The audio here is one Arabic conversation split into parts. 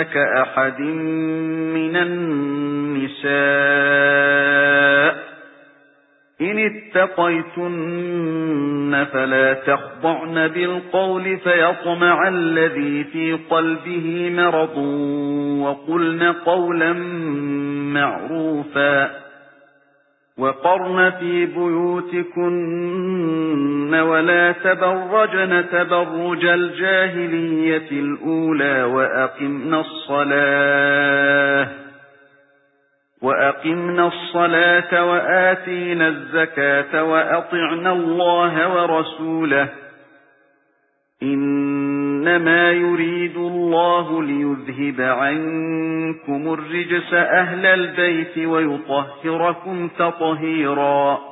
كَأَحَدٍ مِنَ النِّسَاءِ. إِنِ اتَّقَيْتُنَّ فَلَا تَخْضَعْنَ بِالْقَوْلِ فَيَطْمَعَ الَّذِي فِي قَلْبِهِ مَرَضٌ وَقُلْنَ قَوْلًا مَّعْرُوفًا. وَقَرْنَ فِي بُيُوتِكُنَّ وَلَا تَبَرَّجْنَ تَبَرُّجَ الْجَاهِلِيَّةِ الْأُولَى وَأَقِمْنَ الصَّلَاةَ وَأَقِمْنَ الصَّلَاةَ وَآتِينَ الزَّكَاةَ وَأَطِعْنَ اللَّهَ وَرَسُولَهُ إِنَّمَا يُرِيدُ اللَّهُ لِيُذْهِبَ عَنكُمُ الرِّجْسَ أَهْلَ الْبَيْتِ وَيُطَهِّرَكُمْ تَطْهِيرًا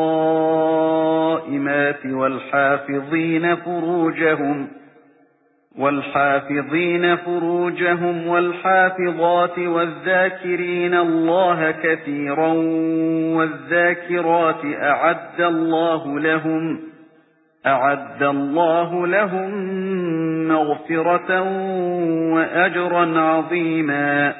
وَالصَّائِمَاتِ وَالْحَافِظِينَ فُرُوجَهُمْ وَالْحَافِظِينَ فُرُوجَهُمْ وَالْحَافِظَاتِ وَالذَّاكِرِينَ اللَّهَ كَثِيرًا وَالذَّاكِرَاتِ أَعَدَّ اللَّهُ لَهُمْ أَعَدَّ اللَّهُ لَهُم مَّغْفِرَةً وَأَجْرًا عَظِيمًا